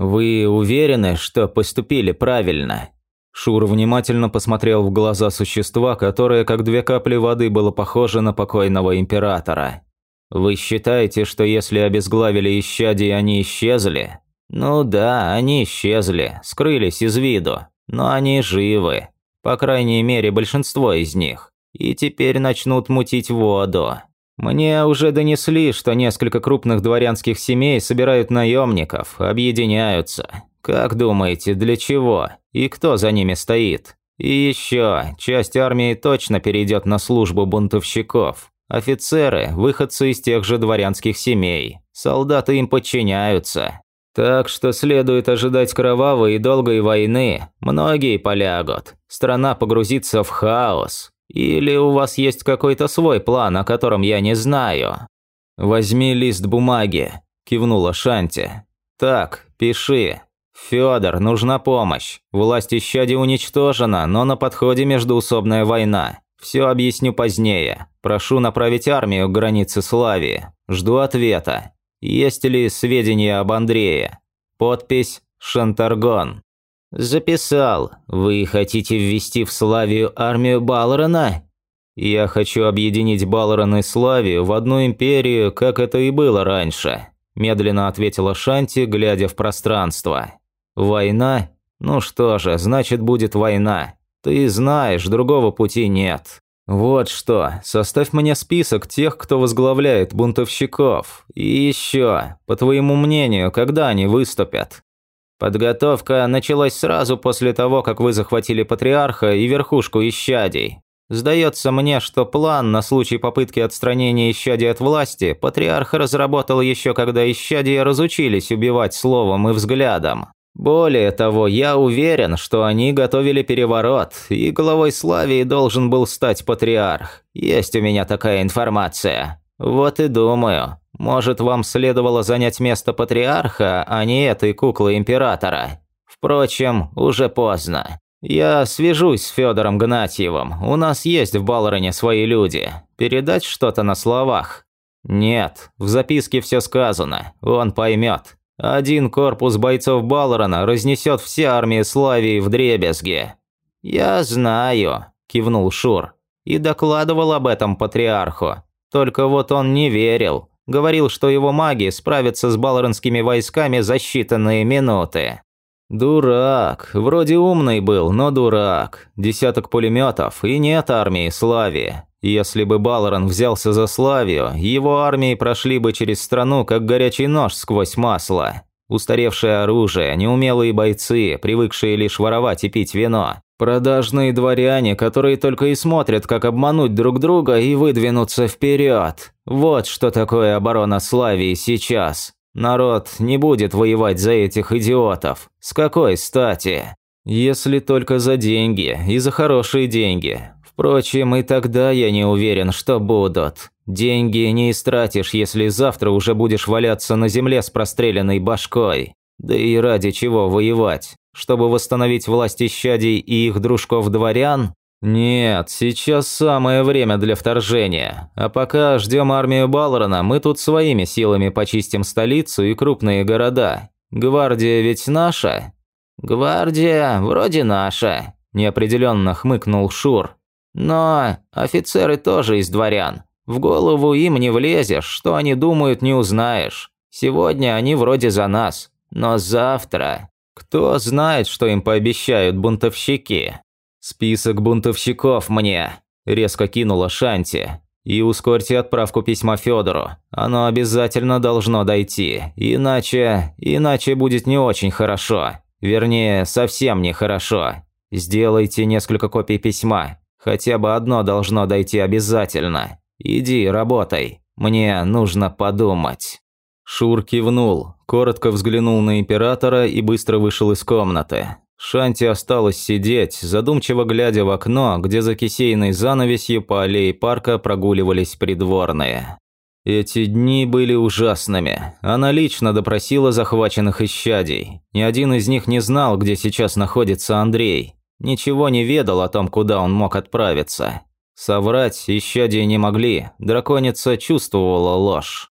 «Вы уверены, что поступили правильно?» Шур внимательно посмотрел в глаза существа, которое, как две капли воды, было похоже на покойного императора. «Вы считаете, что если обезглавили исчадий, они исчезли?» «Ну да, они исчезли, скрылись из виду, но они живы. По крайней мере, большинство из них. И теперь начнут мутить воду. Мне уже донесли, что несколько крупных дворянских семей собирают наемников, объединяются. Как думаете, для чего? И кто за ними стоит? И еще, часть армии точно перейдет на службу бунтовщиков. Офицеры – выходцы из тех же дворянских семей. Солдаты им подчиняются. Так что следует ожидать кровавой и долгой войны. Многие полягут. Страна погрузится в хаос. Или у вас есть какой-то свой план, о котором я не знаю? Возьми лист бумаги, кивнула Шанти. Так, пиши. Федор, нужна помощь. Власть исчади уничтожена, но на подходе междуусобная война. Все объясню позднее. Прошу направить армию к границе Славии. Жду ответа. Есть ли сведения об Андрее? Подпись «Шантаргон». «Записал. Вы хотите ввести в Славию армию Балрона?» «Я хочу объединить Балрон и Славию в одну империю, как это и было раньше», медленно ответила Шанти, глядя в пространство. «Война? Ну что же, значит будет война. Ты знаешь, другого пути нет. Вот что, составь мне список тех, кто возглавляет бунтовщиков. И еще, по твоему мнению, когда они выступят?» Подготовка началась сразу после того, как вы захватили патриарха и верхушку исчадий. Сдается мне, что план на случай попытки отстранения исчадий от власти патриарх разработал еще когда исчадия разучились убивать словом и взглядом. Более того, я уверен, что они готовили переворот, и главой Славии должен был стать патриарх. Есть у меня такая информация. Вот и думаю, может, вам следовало занять место патриарха, а не этой куклы императора? Впрочем, уже поздно. Я свяжусь с Федором Гнатьевым. У нас есть в Балроне свои люди. Передать что-то на словах? Нет, в записке все сказано. Он поймет. Один корпус бойцов Балрона разнесет все армии Славии в дребезги. Я знаю, кивнул Шур. И докладывал об этом патриарху. Только вот он не верил. Говорил, что его маги справятся с балронскими войсками за считанные минуты. Дурак. Вроде умный был, но дурак. Десяток пулеметов и нет армии Славии. Если бы Балрон взялся за Славию, его армии прошли бы через страну, как горячий нож сквозь масло. Устаревшее оружие, неумелые бойцы, привыкшие лишь воровать и пить вино. Продажные дворяне, которые только и смотрят, как обмануть друг друга и выдвинуться вперед. Вот что такое оборона Славии сейчас. Народ не будет воевать за этих идиотов. С какой стати? Если только за деньги, и за хорошие деньги. Впрочем, и тогда я не уверен, что будут. Деньги не истратишь, если завтра уже будешь валяться на земле с простреленной башкой. Да и ради чего воевать? Чтобы восстановить власть исчадий и их дружков-дворян? Нет, сейчас самое время для вторжения. А пока ждем армию Балрона, мы тут своими силами почистим столицу и крупные города. Гвардия ведь наша? Гвардия вроде наша, неопределенно хмыкнул Шур. Но офицеры тоже из дворян. В голову им не влезешь, что они думают, не узнаешь. Сегодня они вроде за нас, но завтра... Кто знает, что им пообещают бунтовщики? Список бунтовщиков мне, резко кинула Шанти. И ускорьте отправку письма Федору. Оно обязательно должно дойти, иначе... иначе будет не очень хорошо. Вернее, совсем не хорошо. Сделайте несколько копий письма. Хотя бы одно должно дойти обязательно. Иди, работай. Мне нужно подумать. Шур кивнул, коротко взглянул на императора и быстро вышел из комнаты. Шанти осталась сидеть, задумчиво глядя в окно, где за кисейной занавесью по аллее парка прогуливались придворные. Эти дни были ужасными. Она лично допросила захваченных исчадий. Ни один из них не знал, где сейчас находится Андрей. Ничего не ведал о том, куда он мог отправиться. Соврать исчадия не могли, драконица чувствовала ложь.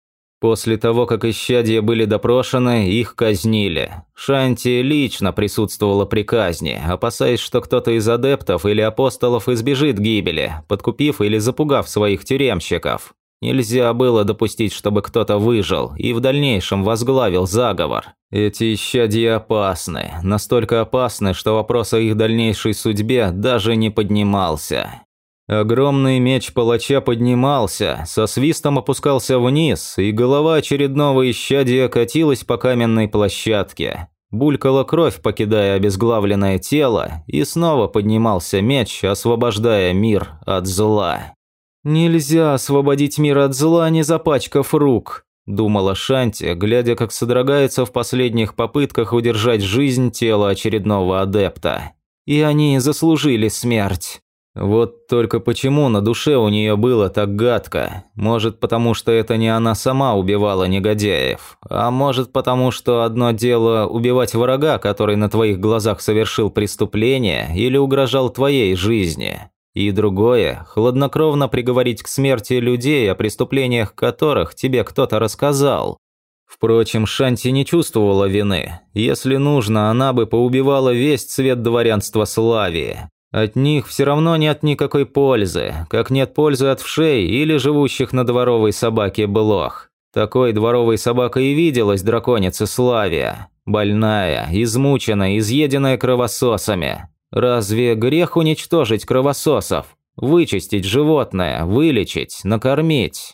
После того, как исчадия были допрошены, их казнили. Шанти лично присутствовала при казни, опасаясь, что кто-то из адептов или апостолов избежит гибели, подкупив или запугав своих тюремщиков. Нельзя было допустить, чтобы кто-то выжил и в дальнейшем возглавил заговор. Эти исчадия опасны, настолько опасны, что вопрос о их дальнейшей судьбе даже не поднимался. Огромный меч палача поднимался, со свистом опускался вниз, и голова очередного исчадия катилась по каменной площадке. Булькала кровь, покидая обезглавленное тело, и снова поднимался меч, освобождая мир от зла. «Нельзя освободить мир от зла, не запачкав рук», – думала Шанти, глядя, как содрогается в последних попытках удержать жизнь тела очередного адепта. «И они заслужили смерть». Вот только почему на душе у нее было так гадко? Может, потому что это не она сама убивала негодяев, а может, потому что одно дело убивать врага, который на твоих глазах совершил преступление или угрожал твоей жизни, и другое – хладнокровно приговорить к смерти людей, о преступлениях которых тебе кто-то рассказал. Впрочем, Шанти не чувствовала вины. Если нужно, она бы поубивала весь цвет дворянства Славии. От них все равно нет никакой пользы, как нет пользы от вшей или живущих на дворовой собаке блох. Такой дворовой собакой и виделась драконица Славия. Больная, измученная, изъеденная кровососами. Разве грех уничтожить кровососов? Вычистить животное, вылечить, накормить?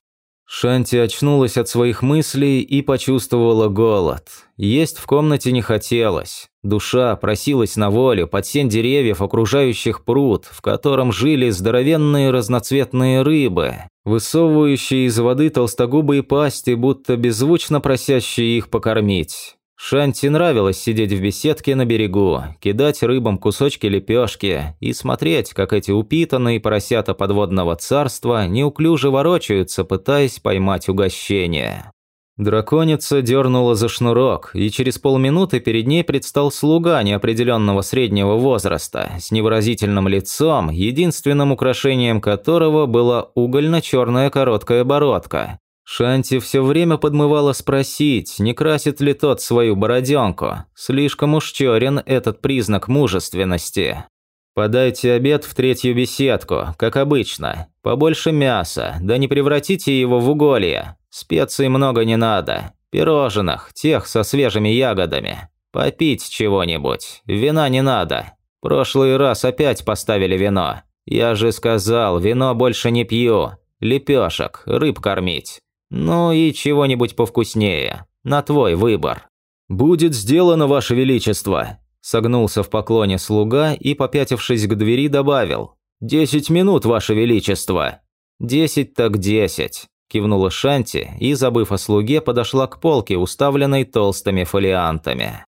Шанти очнулась от своих мыслей и почувствовала голод. Есть в комнате не хотелось. Душа просилась на волю под сень деревьев, окружающих пруд, в котором жили здоровенные разноцветные рыбы, высовывающие из воды толстогубые пасти, будто беззвучно просящие их покормить. Шанти нравилось сидеть в беседке на берегу, кидать рыбам кусочки лепешки и смотреть, как эти упитанные поросята подводного царства неуклюже ворочаются, пытаясь поймать угощение. Драконица дернула за шнурок, и через полминуты перед ней предстал слуга неопределенного среднего возраста, с невыразительным лицом, единственным украшением которого была угольно-черная короткая бородка, Шанти все время подмывала спросить, не красит ли тот свою бороденку. Слишком уж черен этот признак мужественности. «Подайте обед в третью беседку, как обычно. Побольше мяса, да не превратите его в уголье. Специй много не надо. Пирожных, тех со свежими ягодами. Попить чего-нибудь. Вина не надо. Прошлый раз опять поставили вино. Я же сказал, вино больше не пью. Лепешек, рыб кормить. Ну и чего-нибудь повкуснее. На твой выбор. Будет сделано, Ваше Величество. Согнулся в поклоне слуга и, попятившись к двери, добавил. «Десять минут, Ваше Величество!» «Десять так десять», – кивнула Шанти и, забыв о слуге, подошла к полке, уставленной толстыми фолиантами.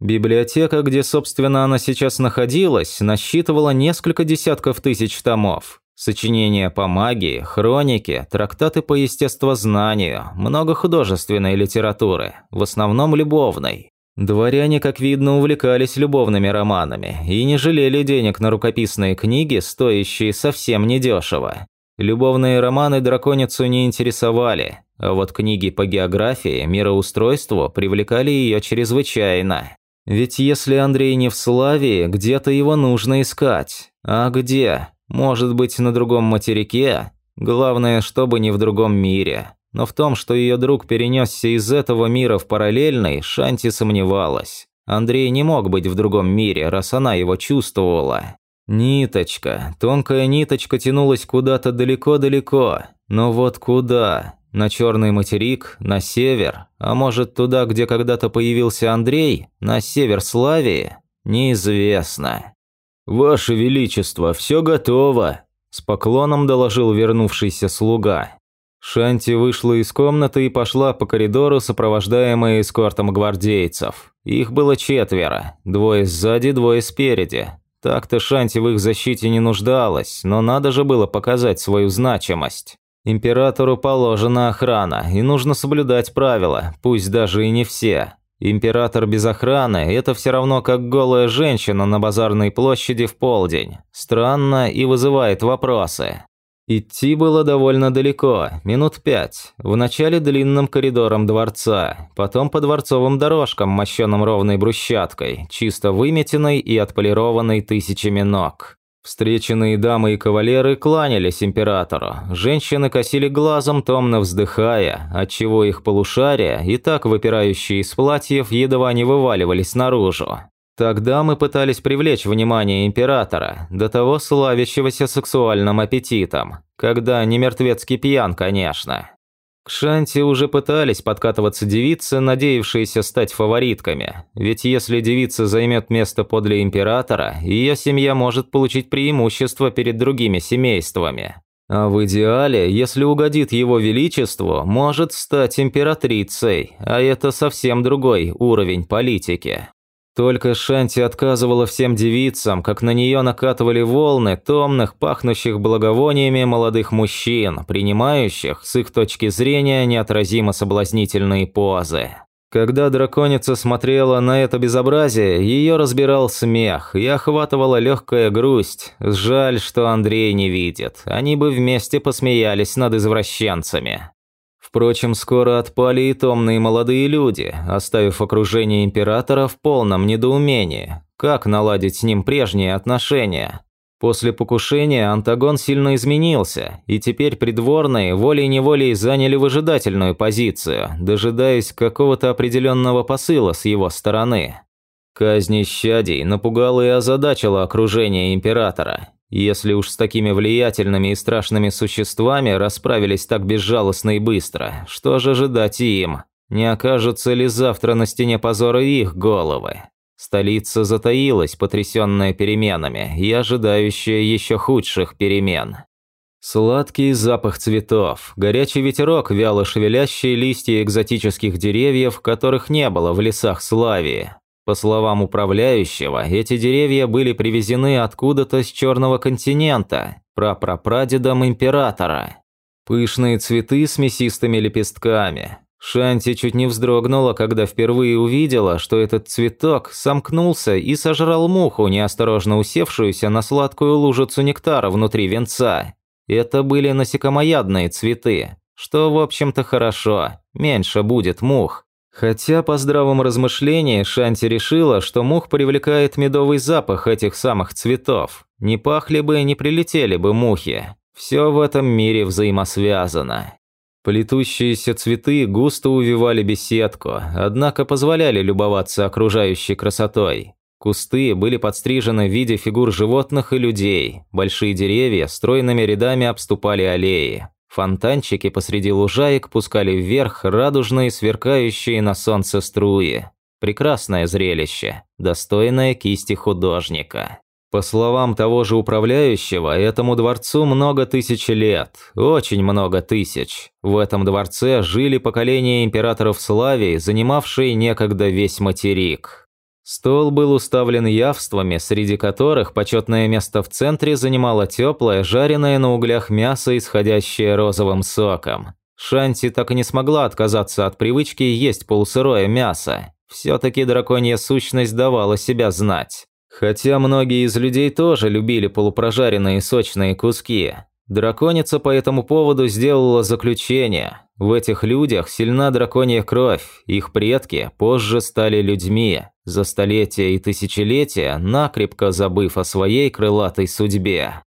Библиотека, где, собственно, она сейчас находилась, насчитывала несколько десятков тысяч томов. Сочинения по магии, хроники, трактаты по естествознанию, много художественной литературы, в основном любовной. Дворяне, как видно, увлекались любовными романами и не жалели денег на рукописные книги, стоящие совсем недешево. Любовные романы драконицу не интересовали, а вот книги по географии, мироустройству привлекали ее чрезвычайно. Ведь если Андрей не в славе, где-то его нужно искать. А где? Может быть, на другом материке? Главное, чтобы не в другом мире. Но в том, что ее друг перенесся из этого мира в параллельный, Шанти сомневалась. Андрей не мог быть в другом мире, раз она его чувствовала. Ниточка, тонкая ниточка тянулась куда-то далеко-далеко. Но вот куда? На черный материк, на север, а может туда, где когда-то появился Андрей, на север Славии? Неизвестно. «Ваше Величество, все готово», – с поклоном доложил вернувшийся слуга. Шанти вышла из комнаты и пошла по коридору, сопровождаемая эскортом гвардейцев. Их было четверо, двое сзади, двое спереди. Так-то Шанти в их защите не нуждалась, но надо же было показать свою значимость. Императору положена охрана, и нужно соблюдать правила, пусть даже и не все. Император без охраны – это все равно как голая женщина на базарной площади в полдень. Странно и вызывает вопросы. Идти было довольно далеко, минут пять. Вначале длинным коридором дворца, потом по дворцовым дорожкам, мощенным ровной брусчаткой, чисто выметенной и отполированной тысячами ног. Встреченные дамы и кавалеры кланялись императору. Женщины косили глазом, томно вздыхая, отчего их полушария, и так выпирающие из платьев, едва не вываливались наружу. Тогда мы пытались привлечь внимание императора, до того славящегося сексуальным аппетитом, когда не мертвецкий пьян, конечно. К Шанти уже пытались подкатываться девицы, надеявшиеся стать фаворитками, ведь если девица займет место подле императора, ее семья может получить преимущество перед другими семействами. А в идеале, если угодит его величеству, может стать императрицей, а это совсем другой уровень политики. Только Шанти отказывала всем девицам, как на нее накатывали волны томных, пахнущих благовониями молодых мужчин, принимающих, с их точки зрения, неотразимо соблазнительные позы. Когда драконица смотрела на это безобразие, ее разбирал смех и охватывала легкая грусть. Жаль, что Андрей не видит, они бы вместе посмеялись над извращенцами. Впрочем, скоро отпали и томные молодые люди, оставив окружение императора в полном недоумении. Как наладить с ним прежние отношения? После покушения Антагон сильно изменился, и теперь придворные волей-неволей заняли выжидательную позицию, дожидаясь какого-то определенного посыла с его стороны. Казнь щадей напугала и озадачила окружение императора, если уж с такими влиятельными и страшными существами расправились так безжалостно и быстро, что же ожидать им? Не окажутся ли завтра на стене позора их головы? Столица затаилась, потрясенная переменами и ожидающая еще худших перемен. Сладкий запах цветов, горячий ветерок, вяло шевелящие листья экзотических деревьев, которых не было в лесах Славии, по словам управляющего, эти деревья были привезены откуда-то с Черного континента, прапрапрадедом императора. Пышные цветы с мясистыми лепестками. Шанти чуть не вздрогнула, когда впервые увидела, что этот цветок сомкнулся и сожрал муху, неосторожно усевшуюся на сладкую лужицу нектара внутри венца. Это были насекомоядные цветы, что, в общем-то, хорошо, меньше будет мух. Хотя по здравом размышлении Шанти решила, что мух привлекает медовый запах этих самых цветов. Не пахли бы и не прилетели бы мухи. Все в этом мире взаимосвязано. Плетущиеся цветы густо увивали беседку, однако позволяли любоваться окружающей красотой. Кусты были подстрижены в виде фигур животных и людей, большие деревья стройными рядами обступали аллеи. Фонтанчики посреди лужаек пускали вверх радужные, сверкающие на солнце струи. Прекрасное зрелище, достойное кисти художника. По словам того же управляющего, этому дворцу много тысяч лет, очень много тысяч. В этом дворце жили поколения императоров Славии, занимавшие некогда весь материк. Стол был уставлен явствами, среди которых почетное место в центре занимало теплое, жареное на углях мясо, исходящее розовым соком. Шанти так и не смогла отказаться от привычки есть полусырое мясо. Все-таки драконья сущность давала себя знать. Хотя многие из людей тоже любили полупрожаренные сочные куски. Драконица по этому поводу сделала заключение. В этих людях сильна драконья кровь, их предки позже стали людьми, за столетия и тысячелетия накрепко забыв о своей крылатой судьбе.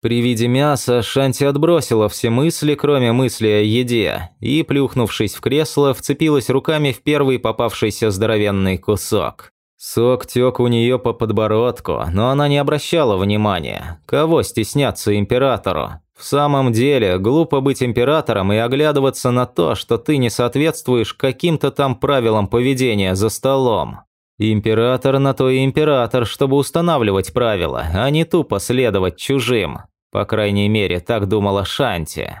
При виде мяса Шанти отбросила все мысли, кроме мысли о еде, и, плюхнувшись в кресло, вцепилась руками в первый попавшийся здоровенный кусок. Сок тек у нее по подбородку, но она не обращала внимания. Кого стесняться императору? В самом деле, глупо быть императором и оглядываться на то, что ты не соответствуешь каким-то там правилам поведения за столом. Император на то и император, чтобы устанавливать правила, а не тупо следовать чужим. По крайней мере, так думала Шанти.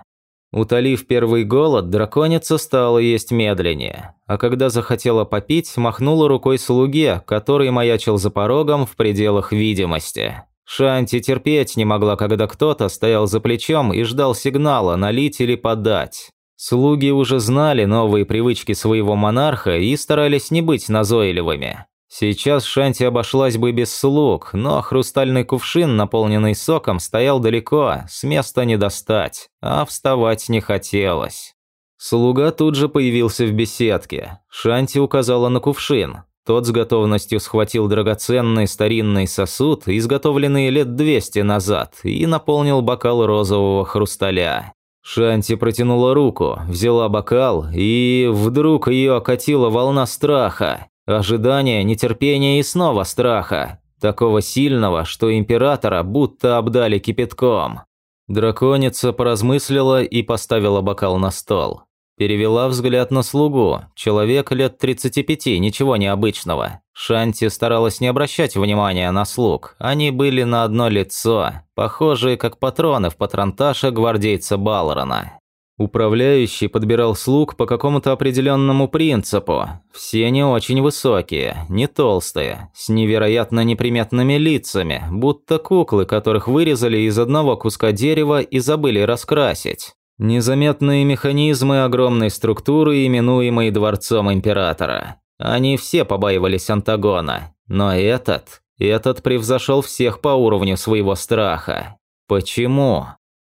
Утолив первый голод, драконица стала есть медленнее, а когда захотела попить, махнула рукой слуге, который маячил за порогом в пределах видимости. Шанти терпеть не могла, когда кто-то стоял за плечом и ждал сигнала налить или подать. Слуги уже знали новые привычки своего монарха и старались не быть назойливыми. Сейчас Шанти обошлась бы без слуг, но хрустальный кувшин, наполненный соком, стоял далеко, с места не достать, а вставать не хотелось. Слуга тут же появился в беседке. Шанти указала на кувшин. Тот с готовностью схватил драгоценный старинный сосуд, изготовленный лет 200 назад, и наполнил бокал розового хрусталя. Шанти протянула руку, взяла бокал, и вдруг ее окатила волна страха. Ожидания, нетерпения и снова страха. Такого сильного, что императора будто обдали кипятком. Драконица поразмыслила и поставила бокал на стол. Перевела взгляд на слугу. Человек лет 35, ничего необычного. Шанти старалась не обращать внимания на слуг. Они были на одно лицо, похожие как патроны в патронташе гвардейца Балрона. Управляющий подбирал слуг по какому-то определенному принципу. Все не очень высокие, не толстые, с невероятно неприметными лицами, будто куклы, которых вырезали из одного куска дерева и забыли раскрасить. Незаметные механизмы огромной структуры, именуемой Дворцом Императора. Они все побаивались Антагона, но этот, этот превзошел всех по уровню своего страха. Почему?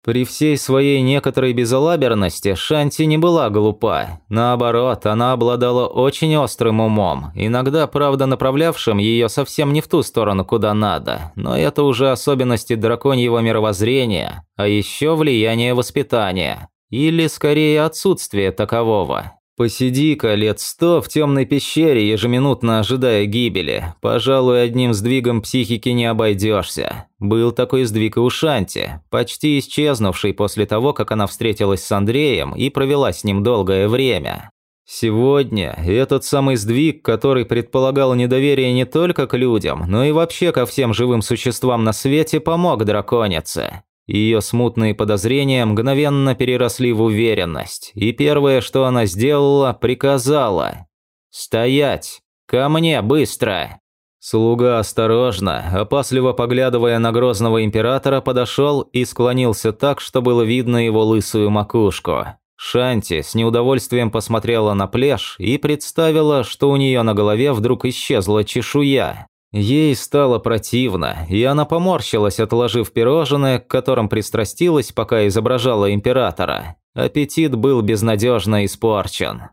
При всей своей некоторой безалаберности Шанти не была глупа. Наоборот, она обладала очень острым умом, иногда, правда, направлявшим ее совсем не в ту сторону, куда надо. Но это уже особенности драконьего мировоззрения, а еще влияние воспитания. Или, скорее, отсутствие такового. Посиди-ка лет сто в темной пещере, ежеминутно ожидая гибели. Пожалуй, одним сдвигом психики не обойдешься. Был такой сдвиг и у Шанти, почти исчезнувший после того, как она встретилась с Андреем и провела с ним долгое время. Сегодня этот самый сдвиг, который предполагал недоверие не только к людям, но и вообще ко всем живым существам на свете, помог драконице. Ее смутные подозрения мгновенно переросли в уверенность, и первое, что она сделала, приказала «Стоять! Ко мне, быстро!» Слуга осторожно, опасливо поглядывая на грозного императора, подошел и склонился так, что было видно его лысую макушку. Шанти с неудовольствием посмотрела на плешь и представила, что у нее на голове вдруг исчезла чешуя. Ей стало противно, и она поморщилась, отложив пирожное, к которым пристрастилась, пока изображала императора. Аппетит был безнадежно испорчен.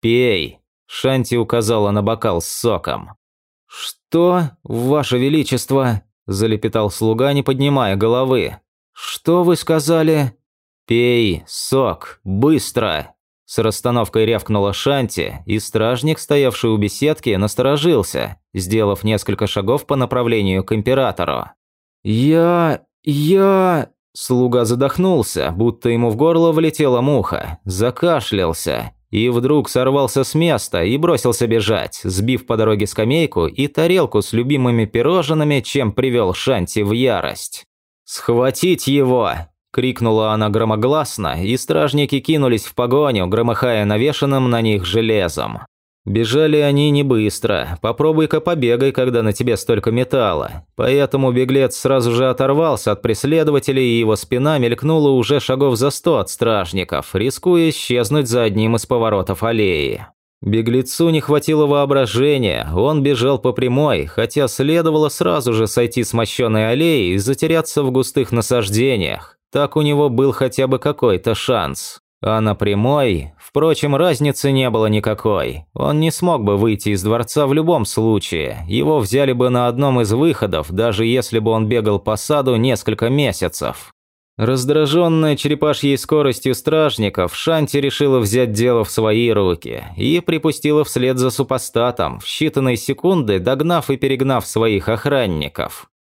«Пей», – Шанти указала на бокал с соком. «Что, ваше величество?» – залепетал слуга, не поднимая головы. «Что вы сказали?» «Пей сок, быстро!» С расстановкой рявкнула Шанти, и стражник, стоявший у беседки, насторожился, сделав несколько шагов по направлению к императору. «Я... я...» Слуга задохнулся, будто ему в горло влетела муха, закашлялся и вдруг сорвался с места и бросился бежать, сбив по дороге скамейку и тарелку с любимыми пирожными, чем привел Шанти в ярость. «Схватить его!» Крикнула она громогласно, и стражники кинулись в погоню, громыхая навешанным на них железом. Бежали они не быстро, попробуй-ка побегай, когда на тебе столько металла. Поэтому беглец сразу же оторвался от преследователей, и его спина мелькнула уже шагов за сто от стражников, рискуя исчезнуть за одним из поворотов аллеи. Беглецу не хватило воображения, он бежал по прямой, хотя следовало сразу же сойти с мощенной аллеи и затеряться в густых насаждениях. Так у него был хотя бы какой-то шанс. А на прямой, впрочем, разницы не было никакой. Он не смог бы выйти из дворца в любом случае. Его взяли бы на одном из выходов, даже если бы он бегал по саду несколько месяцев. Раздраженная черепашьей скоростью стражников, Шанти решила взять дело в свои руки и припустила вслед за супостатом, в считанные секунды догнав и перегнав своих охранников.